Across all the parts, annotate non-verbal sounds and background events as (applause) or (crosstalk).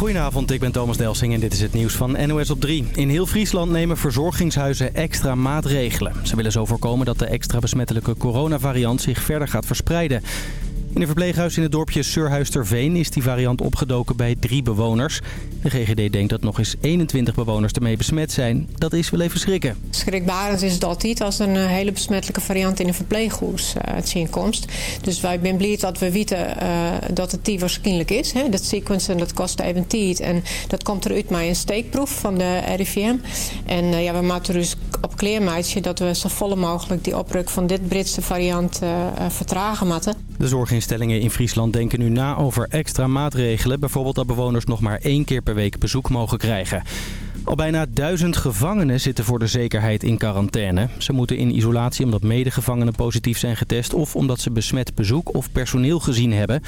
Goedenavond, ik ben Thomas Delsing en dit is het nieuws van NOS op 3. In heel Friesland nemen verzorgingshuizen extra maatregelen. Ze willen zo voorkomen dat de extra besmettelijke coronavariant zich verder gaat verspreiden. In een verpleeghuis in het dorpje Surhuisterveen is die variant opgedoken bij drie bewoners. De GGD denkt dat nog eens 21 bewoners ermee besmet zijn. Dat is wel even schrikken. Schrikbarend is het altijd als een eh, hele besmettelijke variant in een verpleeghuis uh, het zien komt. Dus wij zijn blij dat we weten uh, dat het die waarschijnlijk is. Hè. Dat sequencen dat kost even tijd. En dat komt eruit met een steekproef van de RIVM. En uh, ja, we maken dus op kleermaatje dat we zo volle mogelijk die opruk van dit Britse variant vertragen moeten. De zorginstellingen in Friesland denken nu na over extra maatregelen. Bijvoorbeeld dat bewoners nog maar één keer per week bezoek mogen krijgen. Al bijna duizend gevangenen zitten voor de zekerheid in quarantaine. Ze moeten in isolatie omdat medegevangenen positief zijn getest... of omdat ze besmet bezoek of personeel gezien hebben.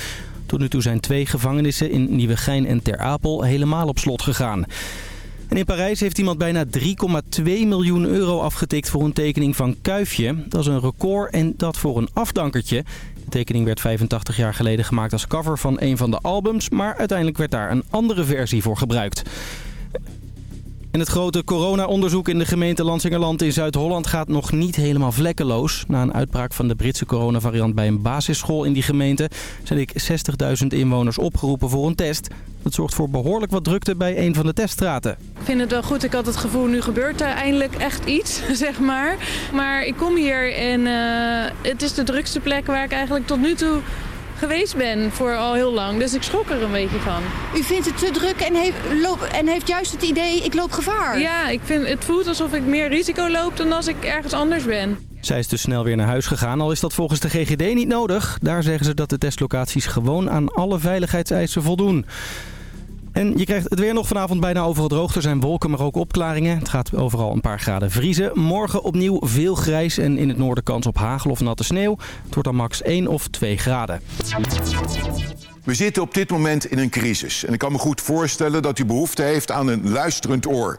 Tot nu toe zijn twee gevangenissen in Nieuwegein en Ter Apel helemaal op slot gegaan. En in Parijs heeft iemand bijna 3,2 miljoen euro afgetikt voor een tekening van Kuifje. Dat is een record en dat voor een afdankertje. Tekening werd 85 jaar geleden gemaakt als cover van een van de albums... maar uiteindelijk werd daar een andere versie voor gebruikt. En het grote corona-onderzoek in de gemeente Lansingerland in Zuid-Holland gaat nog niet helemaal vlekkeloos. Na een uitbraak van de Britse coronavariant bij een basisschool in die gemeente... zijn ik 60.000 inwoners opgeroepen voor een test. Dat zorgt voor behoorlijk wat drukte bij een van de teststraten. Ik vind het wel goed. Ik had het gevoel, nu gebeurt er eindelijk echt iets, (laughs) zeg maar. Maar ik kom hier en uh, het is de drukste plek waar ik eigenlijk tot nu toe geweest ben voor al heel lang. Dus ik schrok er een beetje van. U vindt het te druk en heeft, loop, en heeft juist het idee, ik loop gevaar? Ja, ik vind, het voelt alsof ik meer risico loop dan als ik ergens anders ben. Zij is dus snel weer naar huis gegaan, al is dat volgens de GGD niet nodig. Daar zeggen ze dat de testlocaties gewoon aan alle veiligheidseisen voldoen. En je krijgt het weer nog vanavond bijna overal droog. Er zijn wolken, maar ook opklaringen. Het gaat overal een paar graden vriezen. Morgen opnieuw veel grijs en in het noorden kans op hagel of natte sneeuw. Het wordt dan max 1 of 2 graden. We zitten op dit moment in een crisis. En ik kan me goed voorstellen dat u behoefte heeft aan een luisterend oor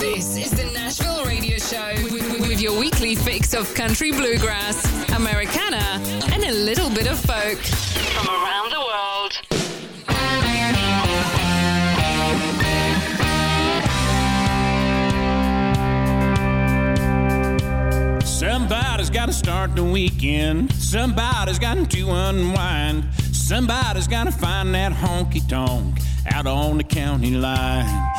This is the Nashville Radio Show with your weekly fix of country bluegrass, Americana, and a little bit of folk from around the world. Somebody's got to start the weekend. Somebody's got to unwind. Somebody's got to find that honky tonk out on the county line.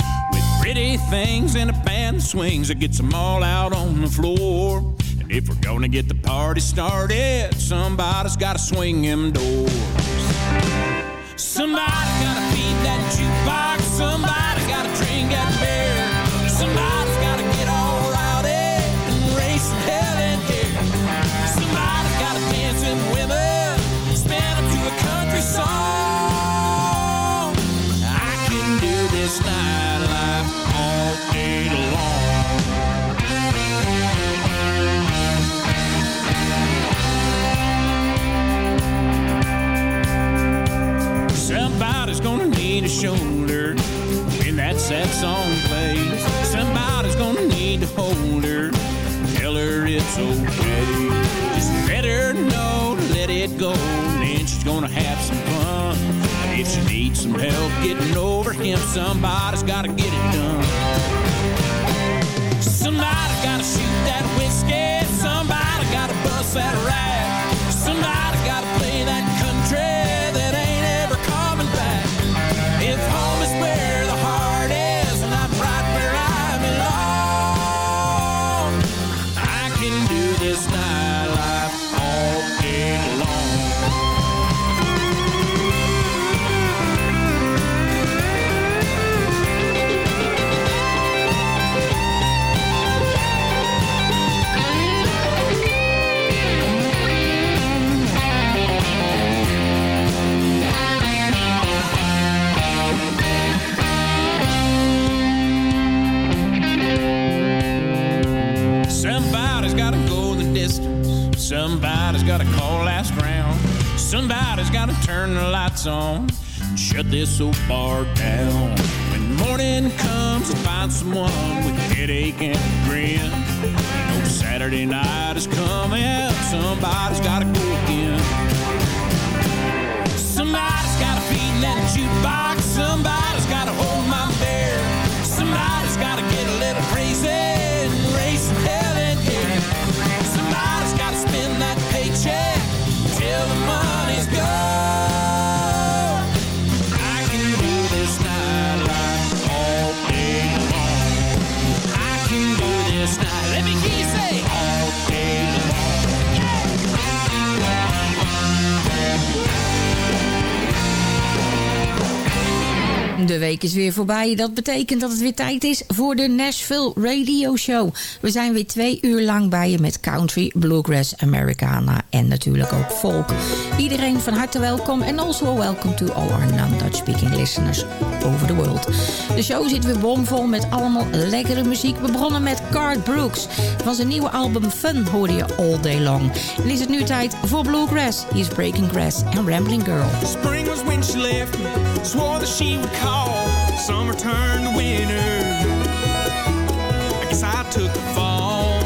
With pretty things and a band that swings that gets them all out on the floor. And if we're gonna get the party started, somebody's got to swing them doors. Somebody gotta feed that jukebox. Somebody gotta drink that beer. Somebody's gotta get all rowdy and some hell in here. Somebody's gotta dance in women, spin to a country song. I can do this nightlife De week is weer voorbij. Dat betekent dat het weer tijd is voor de Nashville Radio Show. We zijn weer twee uur lang bij je met country, bluegrass, Americana en natuurlijk ook folk. Iedereen van harte welkom en also welcome to all our non-Dutch speaking listeners over the world. De show zit weer bomvol met allemaal lekkere muziek. We begonnen met Cart Brooks. Van zijn nieuwe album Fun hoorde je all day long. En is het nu tijd voor bluegrass. Hier is Breaking Grass en Rambling Girl. Spring was when she left. Swore that she would call. Summer turned to winter. I guess I took the fall.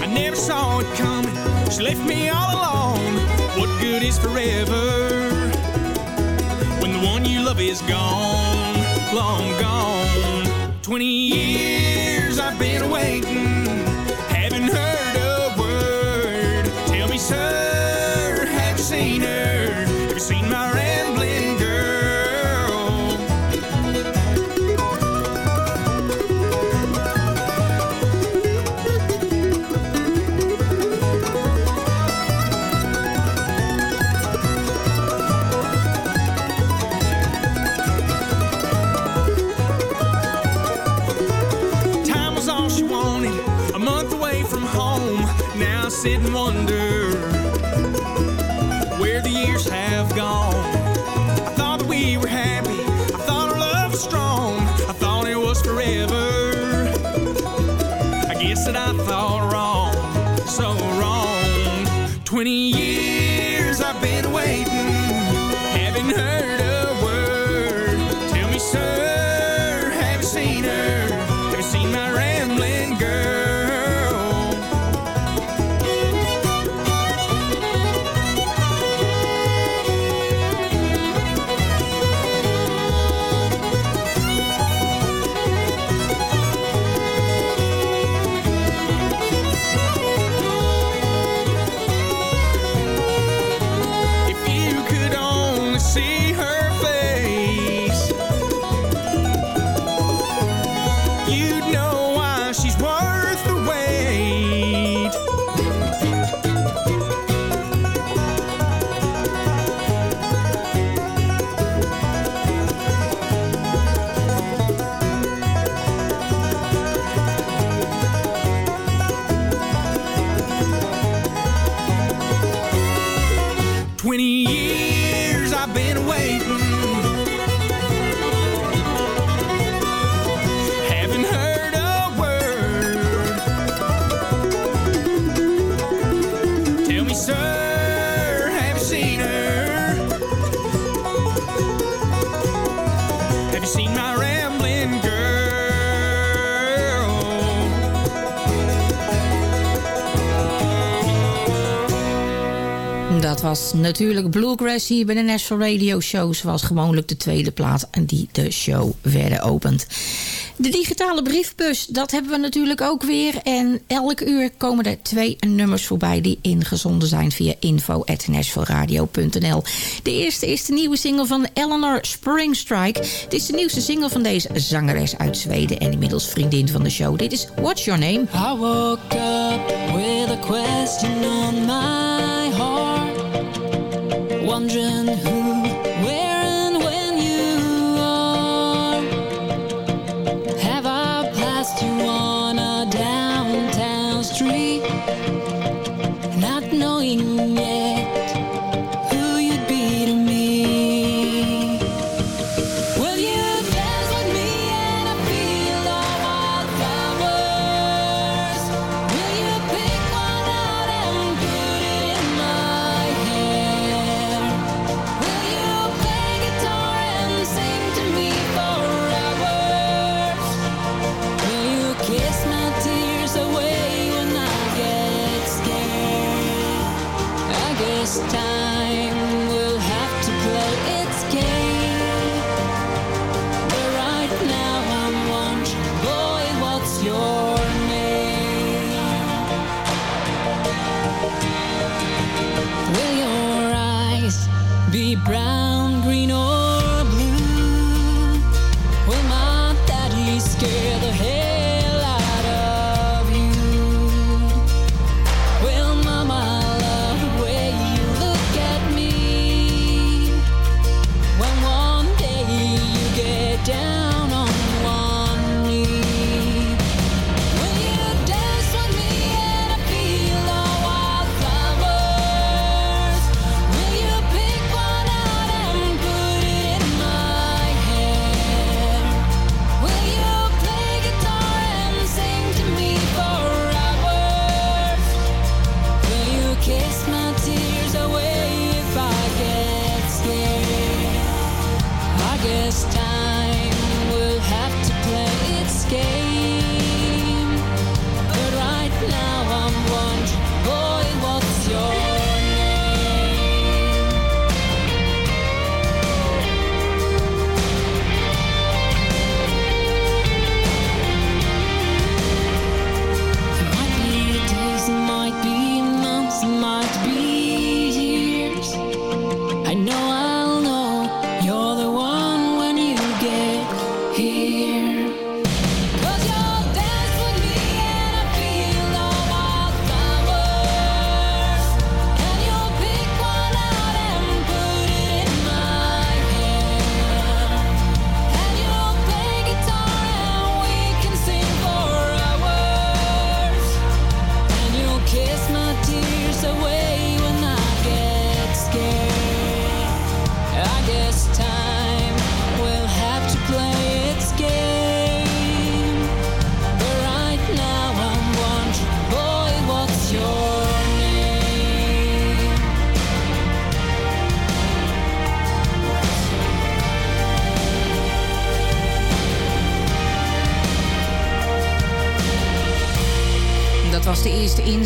I never saw it coming. She left me all alone. What good is forever when the one you love is gone, long gone? Twenty years I've been waiting, haven't heard a word. Tell me, sir, that I thought natuurlijk Bluegrass hier bij de National Radio Show. Zoals gewoonlijk de tweede plaat en die de show verder opent. De digitale briefbus, dat hebben we natuurlijk ook weer. En elk uur komen er twee nummers voorbij die ingezonden zijn via info.nashvilleradio.nl. De eerste is de nieuwe single van Eleanor Springstrike. Het is de nieuwste single van deze zangeres uit Zweden en inmiddels vriendin van de show. Dit is What's Your Name? I woke up with a question on my wondering who,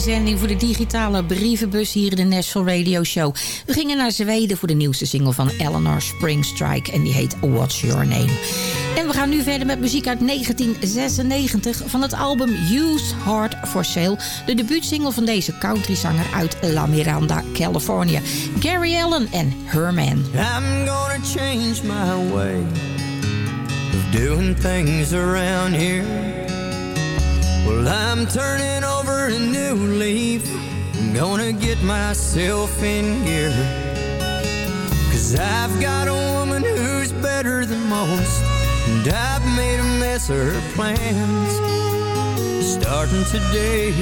inzending voor de digitale brievenbus hier in de Nashville Radio Show. We gingen naar Zweden voor de nieuwste single van Eleanor Springstrike en die heet What's Your Name. En we gaan nu verder met muziek uit 1996 van het album Used Heart for Sale. De debuutsingle van deze countryzanger uit La Miranda, California. Gary Allen en Her Man. I'm gonna change my way of doing things around here. Well, I'm turning a new leaf. I'm gonna get myself in gear. Cause I've got a woman who's better than most. And I've made a mess of her plans. Starting today,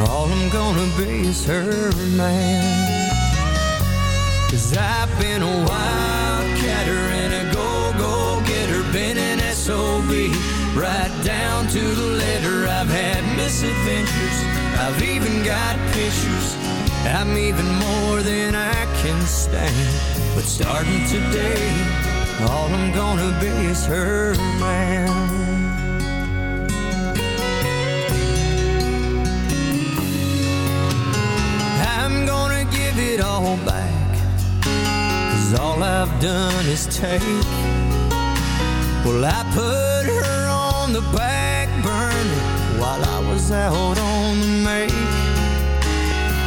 all I'm gonna be is her man. Cause I've been a wildcatter and a go-go-getter, been an SOB, right down to the letter. I've had misadventures, I've even got pictures. I'm even more than I can stand. But starting today, all I'm gonna be is her man. I'm gonna give it all back. Cause all I've done is take. Well, I put her on the back while I was out on the make.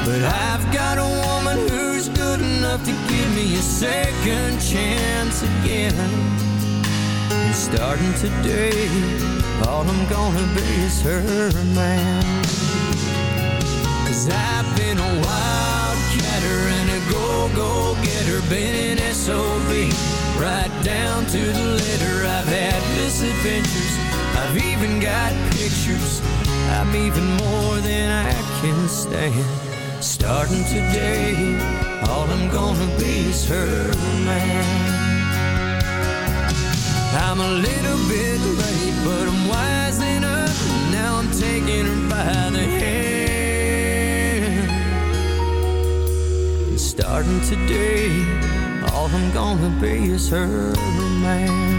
But I've got a woman who's good enough to give me a second chance again. And starting today, all I'm gonna be is her man. Cause I've been a wildcatter and a go-go-getter, been an SOB, right down to the letter. I've had misadventures, I've even got pictures. I'm even more than I can stand. Starting today, all I'm gonna be is her man. I'm a little bit late, but I'm wising up. Now I'm taking her by the hand. Starting today, all I'm gonna be is her man.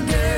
together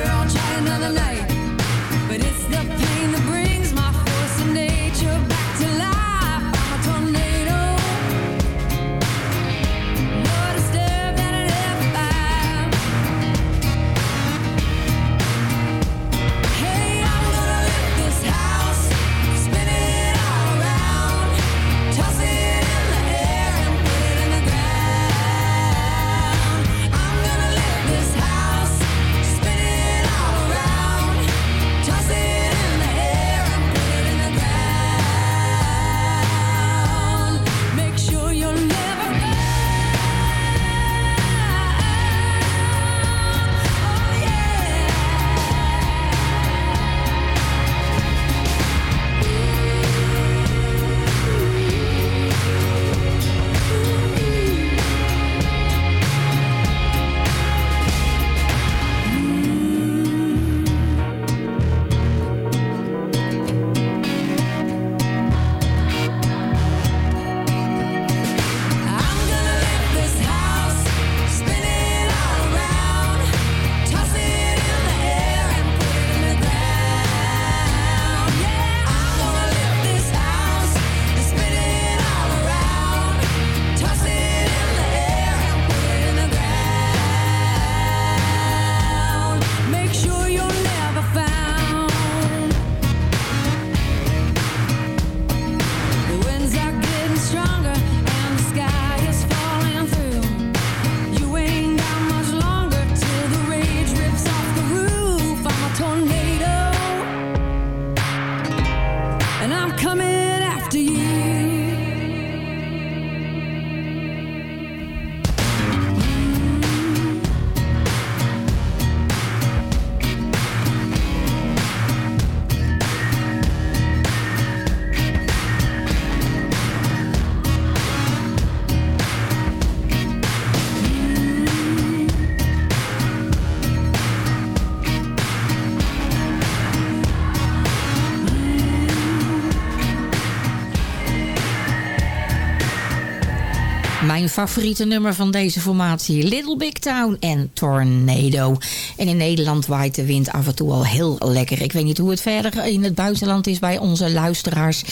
Mijn favoriete nummer van deze formatie. Little Big Town en Tornado. En in Nederland waait de wind af en toe al heel lekker. Ik weet niet hoe het verder in het buitenland is bij onze luisteraars.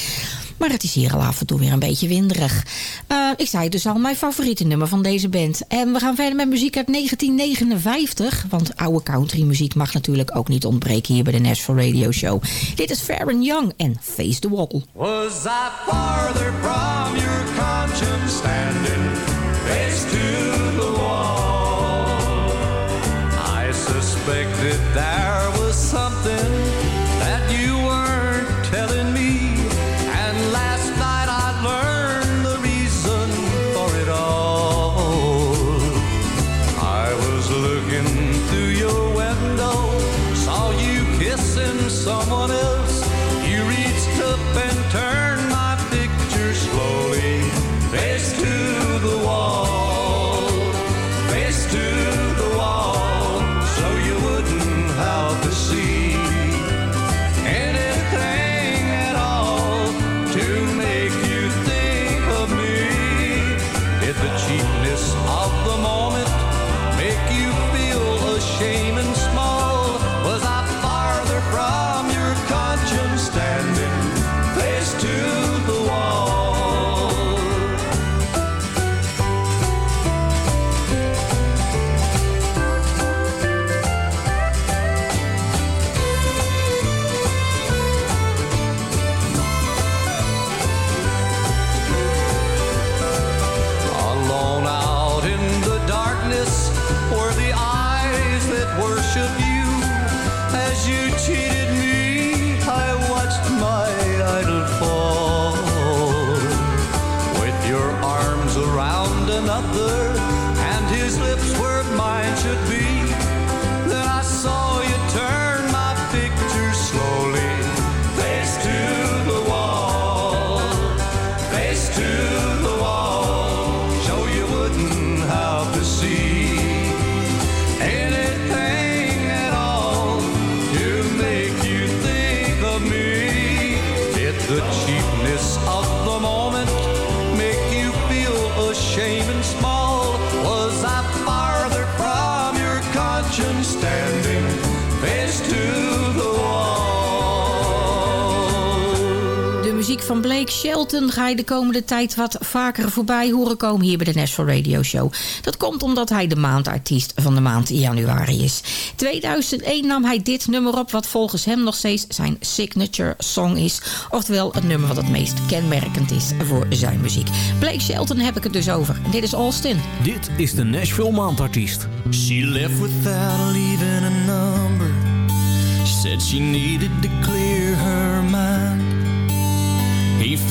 Maar het is hier al af en toe weer een beetje winderig. Eh, ik zei dus al, mijn favoriete nummer van deze band. En we gaan verder met muziek uit 1959. Want oude countrymuziek mag natuurlijk ook niet ontbreken hier bij de Nashville Radio Show. Dit is Farron Young en Face the Wall. Was I farther from your conscience standing face to Ga je de komende tijd wat vaker voorbij horen komen hier bij de Nashville Radio Show. Dat komt omdat hij de maandartiest van de maand januari is. 2001 nam hij dit nummer op wat volgens hem nog steeds zijn signature song is. Oftewel het nummer wat het meest kenmerkend is voor zijn muziek. Blake Shelton heb ik het dus over. Dit is Austin. Dit is de Nashville maandartiest. She left without leaving a number. Said she needed to clear her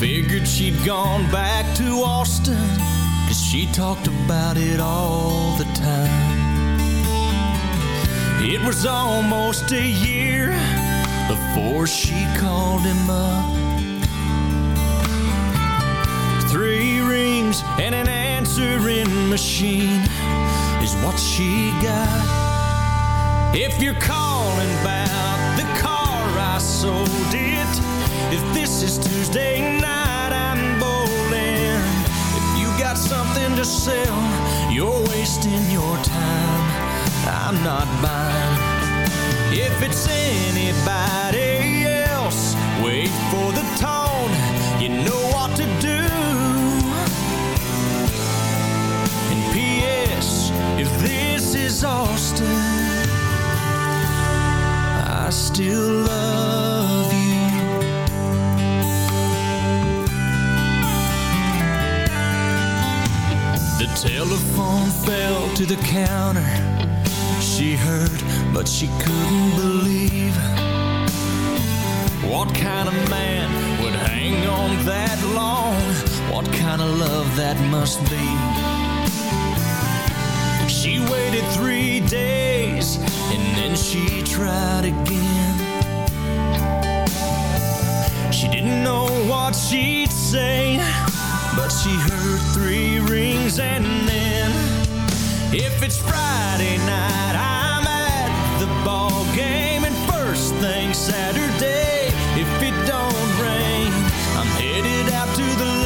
figured she'd gone back to Austin. Cause she talked about it all the time. It was almost a year before she called him up. Three rings and an answering machine is what she got. If you're calling about the car I sold it, if this is Tuesday night, I'm bowling. If you got something to sell, you're wasting your time. I'm not buying. If it's anybody else, wait for the tone. You know what to do. And P.S. If this is Austin, I still love you. Telephone fell to the counter. She heard, but she couldn't believe. What kind of man would hang on that long. What kind of love that must be. She waited three days and then she tried again. She didn't know what she'd say, but she heard three rings and then if it's Friday night, I'm at the ball game, and first thing Saturday, if it don't rain, I'm headed out to the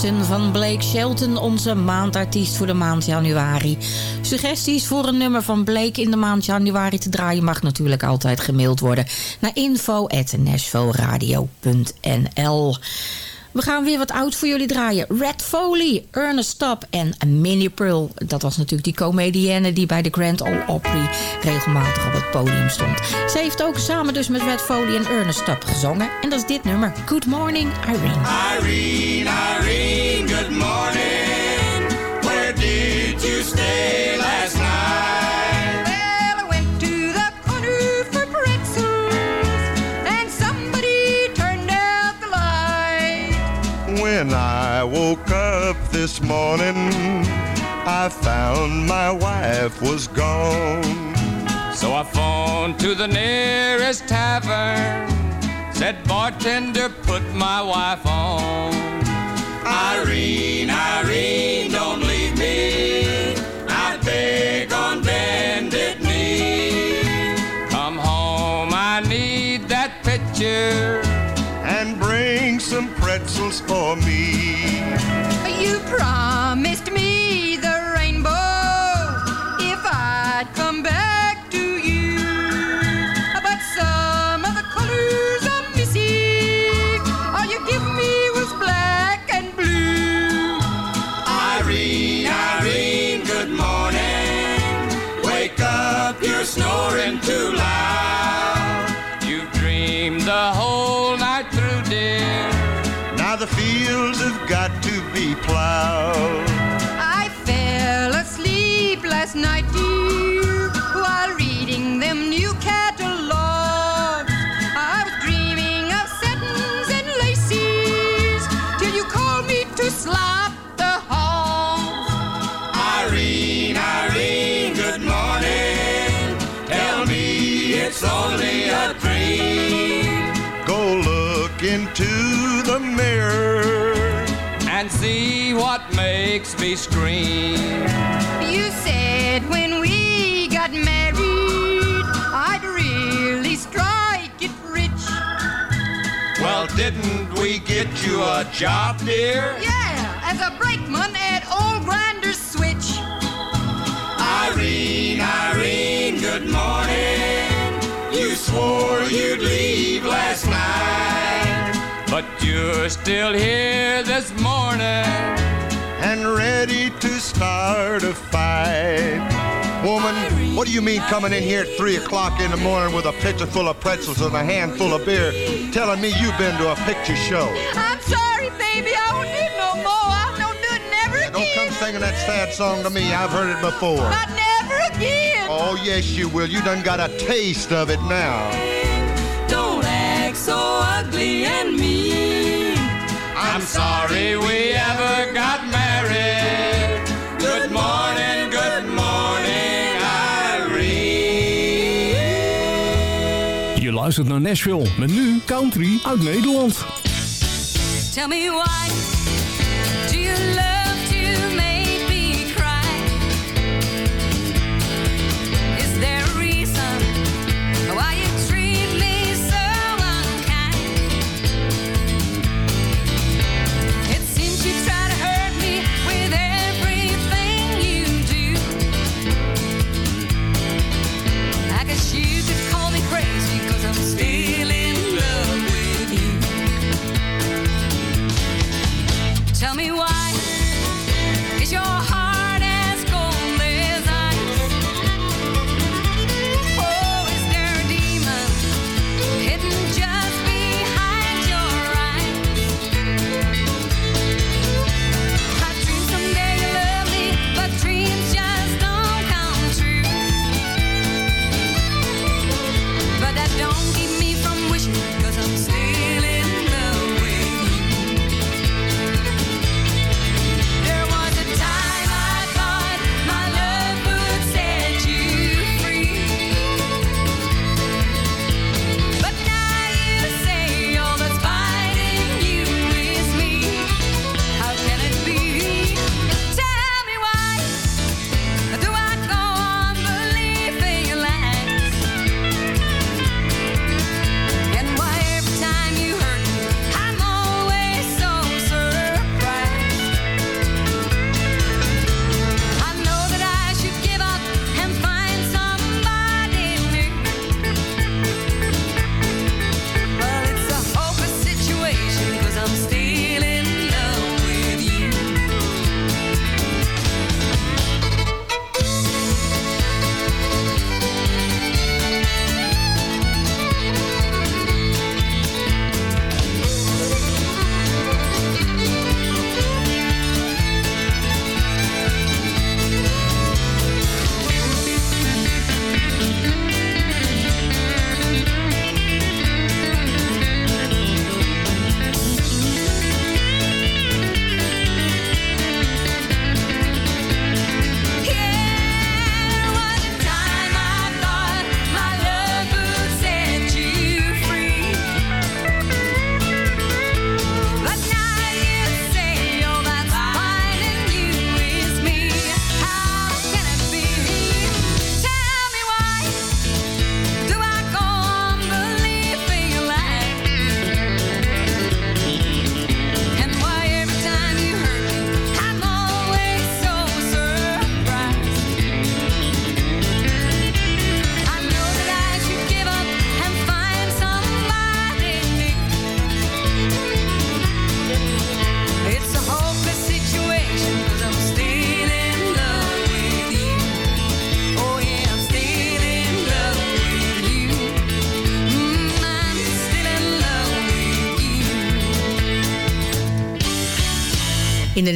Van Blake Shelton, onze maandartiest voor de maand januari. Suggesties voor een nummer van Blake in de maand januari te draaien... mag natuurlijk altijd gemaild worden naar info.nashvilleradio.nl. We gaan weer wat oud voor jullie draaien. Red Foley, Ernest Tubb en Minnie Pearl. Dat was natuurlijk die comedienne die bij de Grand Ole Opry regelmatig op het podium stond. Ze heeft ook samen dus met Red Foley en Ernest Tubb gezongen. En dat is dit nummer, Good Morning Irene. Irene, Irene, good morning. Where did you stay last night? Woke up this morning, I found my wife was gone. So I phoned to the nearest tavern. Said, bartender, put my wife on. Irene, Irene, don't leave me. I beg on bended knee. Come home, I need that picture. Some pretzels for me. You promised me what makes me scream. You said when we got married, I'd really strike it rich. Well, didn't we get you a job, dear? Yeah, as a brakeman at Old Grinder's Switch. Irene, Irene, good morning. You swore you'd leave last night. But you're still here this morning. And ready to start a fight. Woman, what do you mean coming in here at 3 o'clock in the morning with a pitcher full of pretzels and a handful of beer telling me you've been to a picture show? I'm sorry, baby. I won't do no more. I don't do it never again. Don't come singing that sad song to me. I've heard it before. Not never again. Oh, yes, you will. You done got a taste of it now. Don't act so ugly and mean. I'm sorry we ever got Luistert naar Nashville met nu country uit Nederland. Tell me why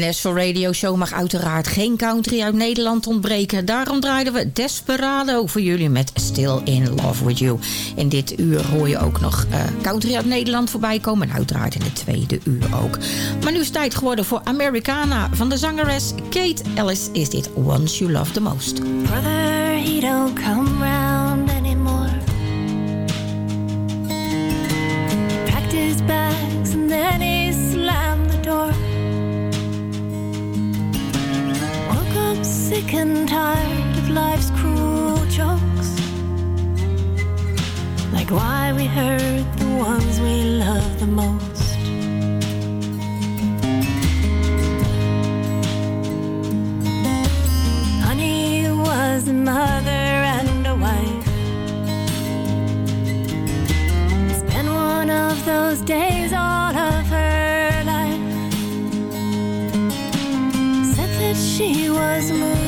de Nashville Radio Show mag uiteraard geen country uit Nederland ontbreken. Daarom draaiden we Desperado voor jullie met Still in Love With You. In dit uur hoor je ook nog eh, country uit Nederland voorbij komen. En uiteraard in het tweede uur ook. Maar nu is het tijd geworden voor Americana van de zangeres Kate Ellis. Is dit Once You Love The Most. Brother, he don't come and tired of life's cruel jokes. Like why we hurt the ones we love the most. Honey was a mother and a wife. Spent one of those days all of her life. Said that she was moving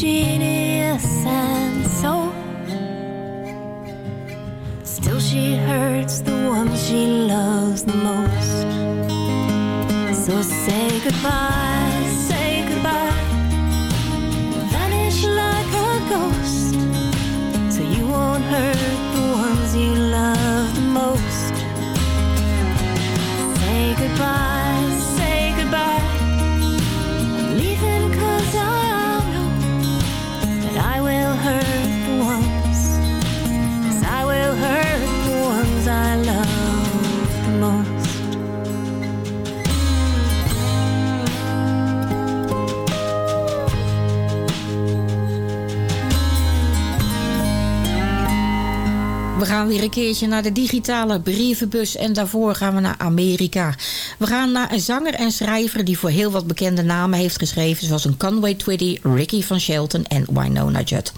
genius and soul. Still, she hurts the one she loves the most. So say goodbye, gaan weer een keertje naar de digitale brievenbus en daarvoor gaan we naar Amerika. We gaan naar een zanger en schrijver die voor heel wat bekende namen heeft geschreven... zoals een Conway Twitty, Ricky van Shelton en Winona Judd.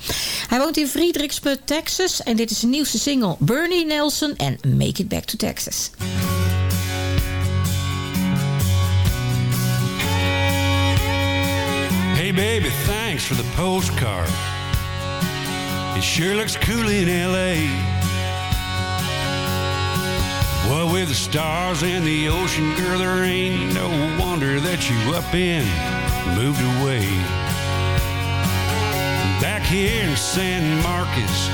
Hij woont in Fredericksburg, Texas en dit is zijn nieuwste single Bernie Nelson en Make It Back to Texas. Hey, baby, thanks for the postcard. It sure looks cool in LA. Well, with the stars and the ocean, girl, there ain't no wonder that you up and moved away. Back here in San Marcos,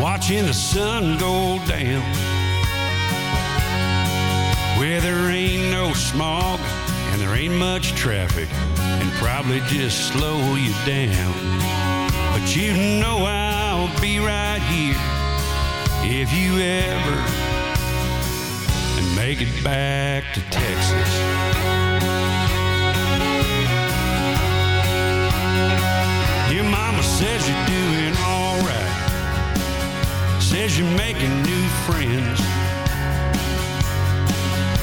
watching the sun go down. Where there ain't no smog and there ain't much traffic, and probably just slow you down. But you know I'll be right here if you ever make it back to Texas. Your mama says you're doing alright. Says you're making new friends.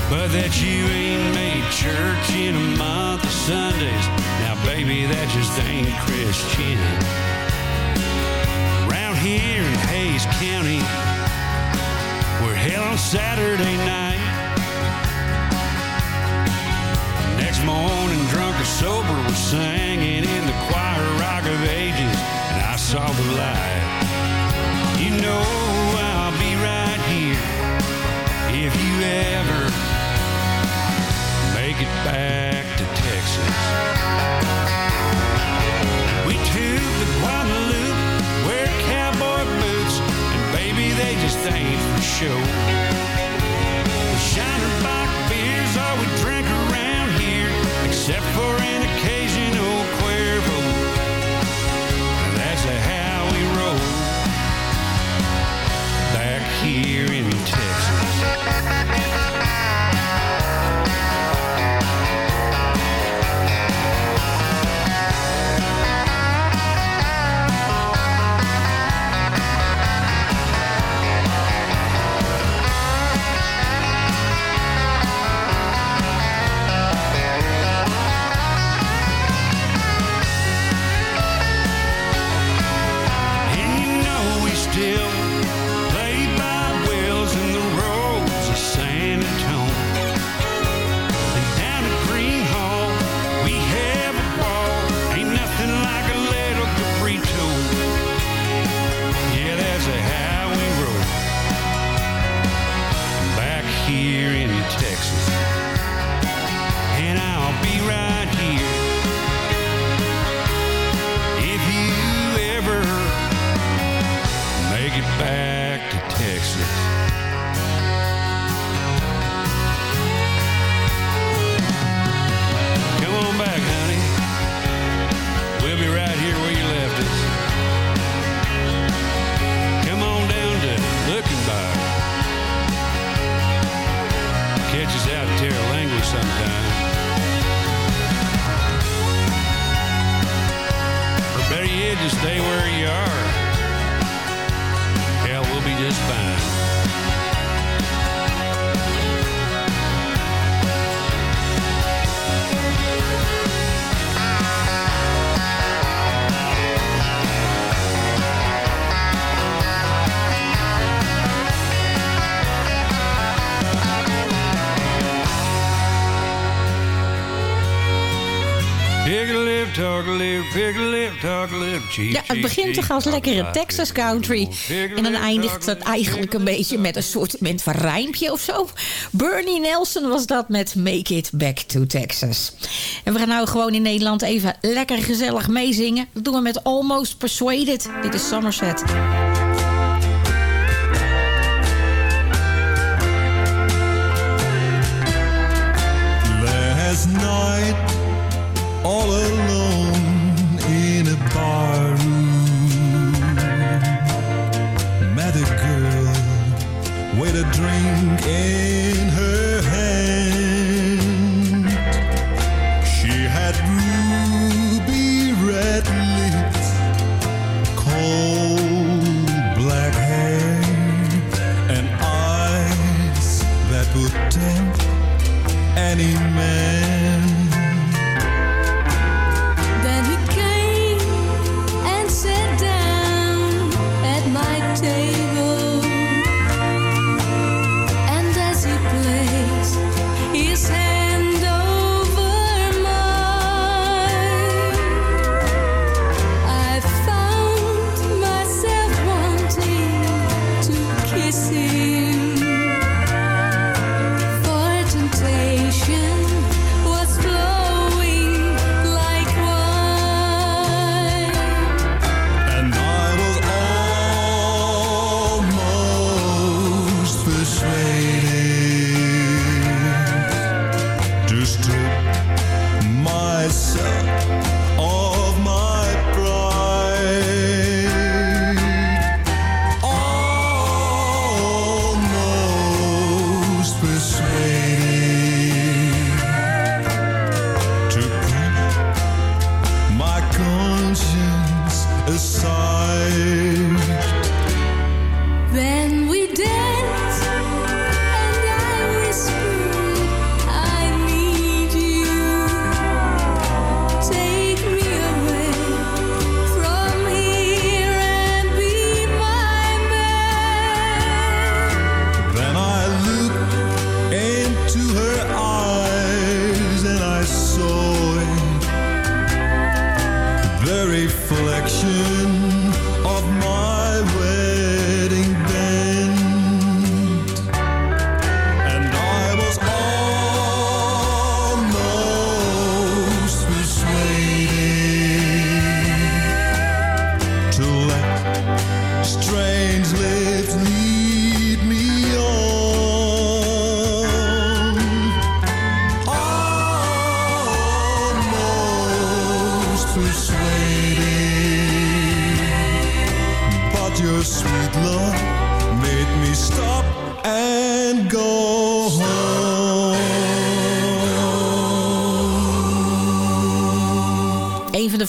But that you ain't made church in a month of Sundays. Now, baby, that just ain't Christian. Around here in Hays County, we're hell on Saturday night. Next morning, drunk or sober, we're singing in the choir rock of ages, and I saw the light. You know I'll be right here if you ever make it back to Texas. We took the Guadalupe, wear cowboy boots, and baby, they just ain't for show. The except for an occasional begint toch als lekkere Texas country. En dan eindigt het eigenlijk een beetje met een soort van rijmpje of zo. Bernie Nelson was dat met Make It Back to Texas. En we gaan nou gewoon in Nederland even lekker gezellig meezingen. Dat doen we met Almost Persuaded. Dit is Somerset. Met a girl with a drink in her hand. Reflection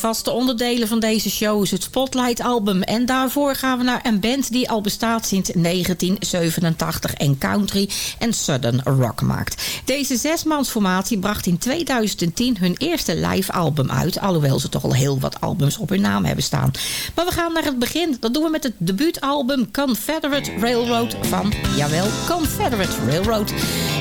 vaste onderdelen van deze show is het Spotlight album. En daarvoor gaan we naar een band die al bestaat sinds 1987 en country en southern rock maakt. Deze zesmansformatie bracht in 2010 hun eerste live album uit. Alhoewel ze toch al heel wat albums op hun naam hebben staan. Maar we gaan naar het begin. Dat doen we met het debuutalbum Confederate Railroad van, jawel, Confederate Railroad.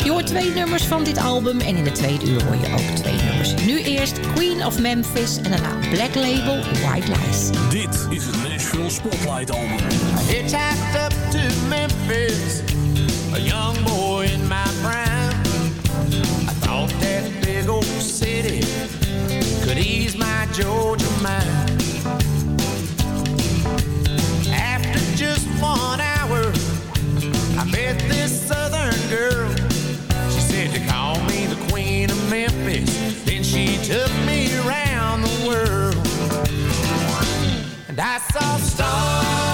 Je hoort twee nummers van dit album en in de tweede uur hoor je ook twee nummers. Nu eerst Queen of Memphis en daarna Black Label White Lies. Dit is het Nashville Spotlight Album. I hitchhiked up to Memphis, a young boy in my prime. I thought that big old city could ease my Georgia mind. After just one hour, I met this southern girl said to call me the queen of Memphis. Then she took me around the world. And I saw stars.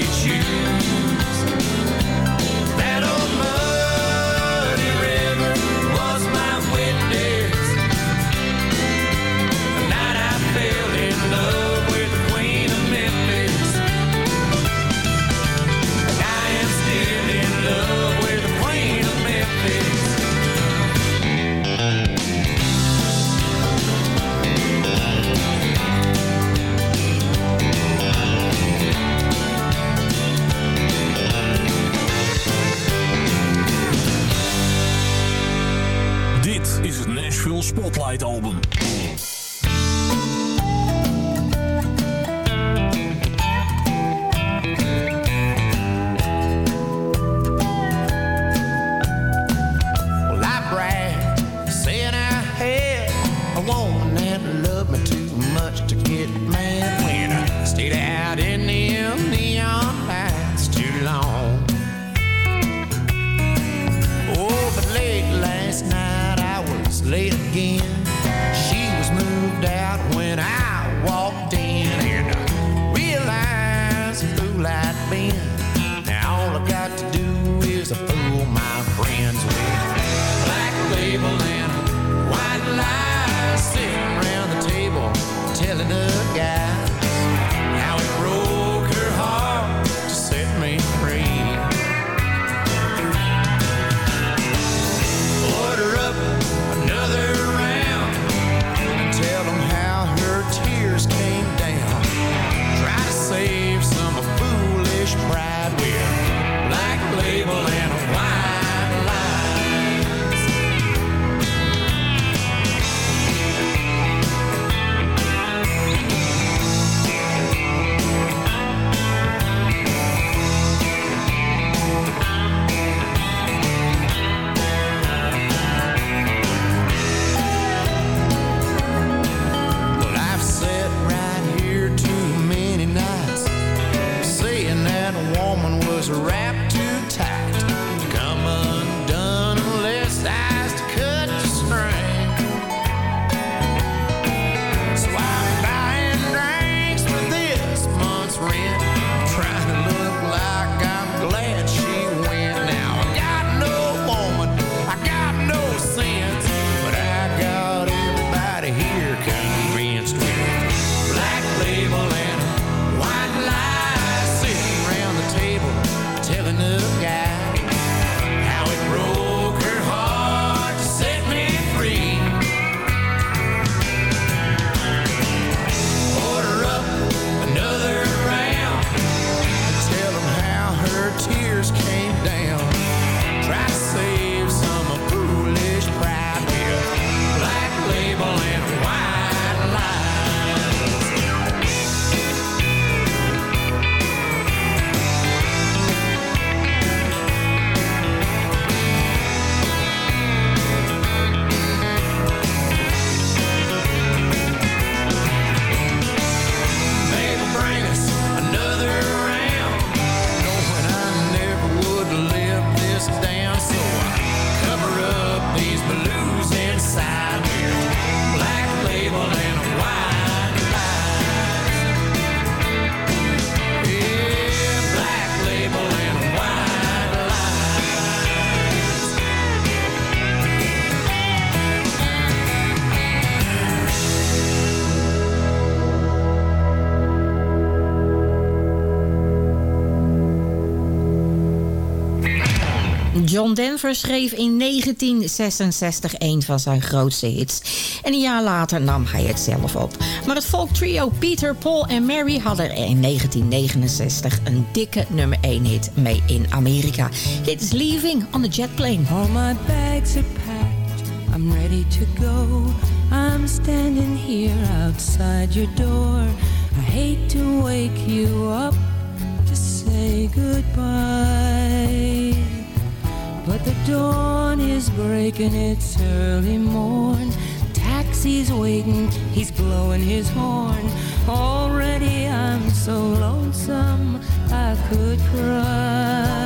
noite. John Denver schreef in 1966 een van zijn grootste hits. En een jaar later nam hij het zelf op. Maar het folktrio Peter, Paul en Mary hadden er in 1969 een dikke nummer 1 hit mee in Amerika. Dit is Leaving on the Jet Plane. All my bags are packed, I'm ready to go. I'm standing here outside your door. I hate to wake you up to say goodbye. But the dawn is breaking, it's early morn. Taxi's waiting, he's blowing his horn. Already I'm so lonesome, I could cry.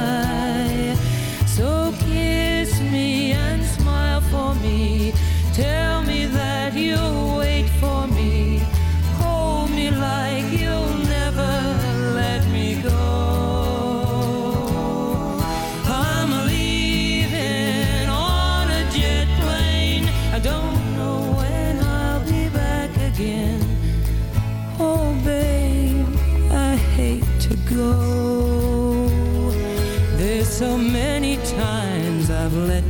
So kiss me and smile for me. Tell me that you'll wait for me.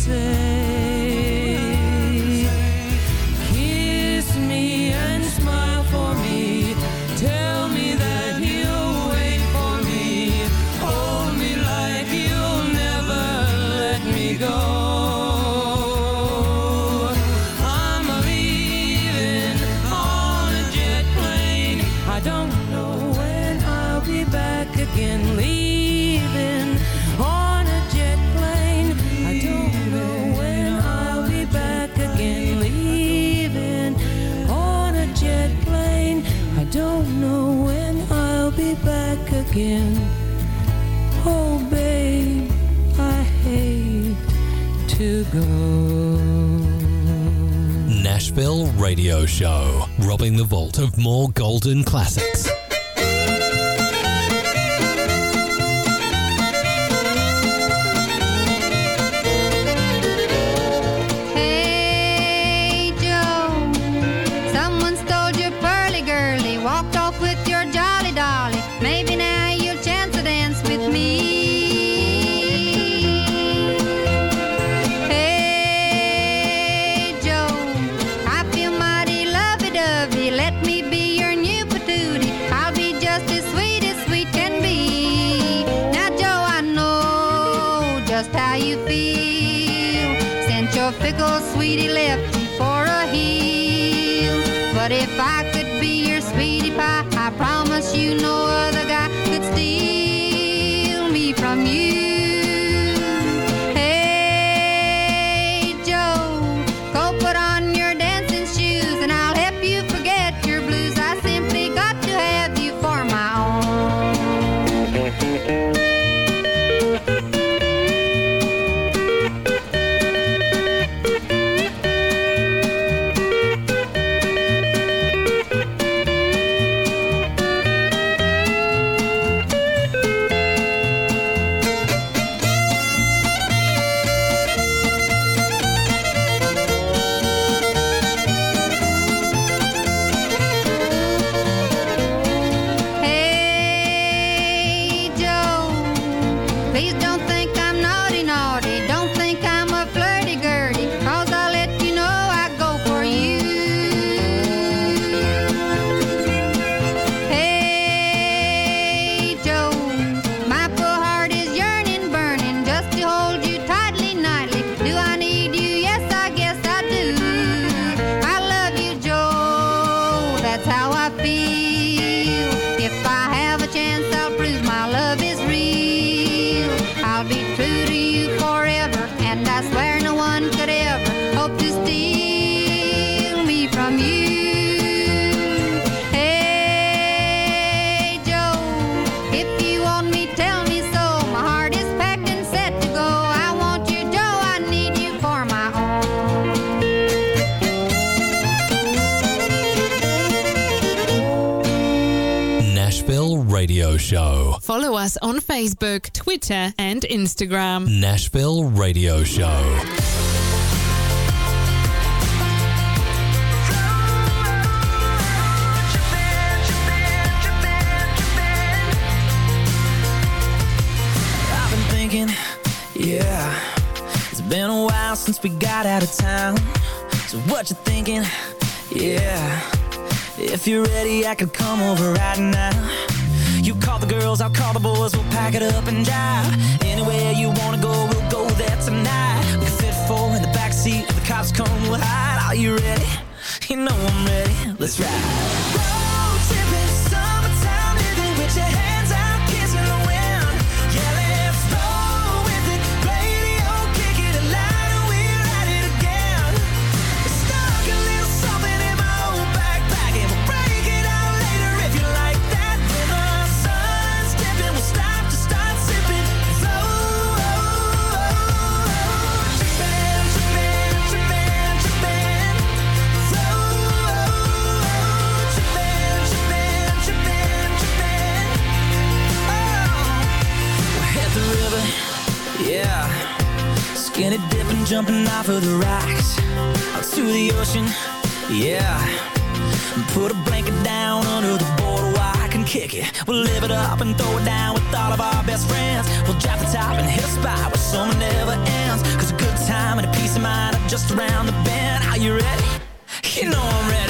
Say. Again. Oh, babe, I hate to go. Nashville Radio Show, robbing the vault of more golden classics. Follow us on Facebook, Twitter, and Instagram. Nashville Radio Show. I've been thinking, yeah, it's been a while since we got out of town. So what you thinking? Yeah, if you're ready, I could come over right now. You call the girls, I'll call the boys, we'll pack it up and drive. Anywhere you wanna go, we'll go there tonight. We can fit four in the back seat, if the cops come, we'll hide. Are you ready? You know I'm ready. Let's ride. Jumping off of the rocks. Out to the ocean, yeah. Put a blanket down under the boardwalk and kick it. We'll live it up and throw it down with all of our best friends. We'll drop the top and hit a spot where summer never ends. Cause a good time and a peace of mind are just around the bend. Are you ready? You know I'm ready.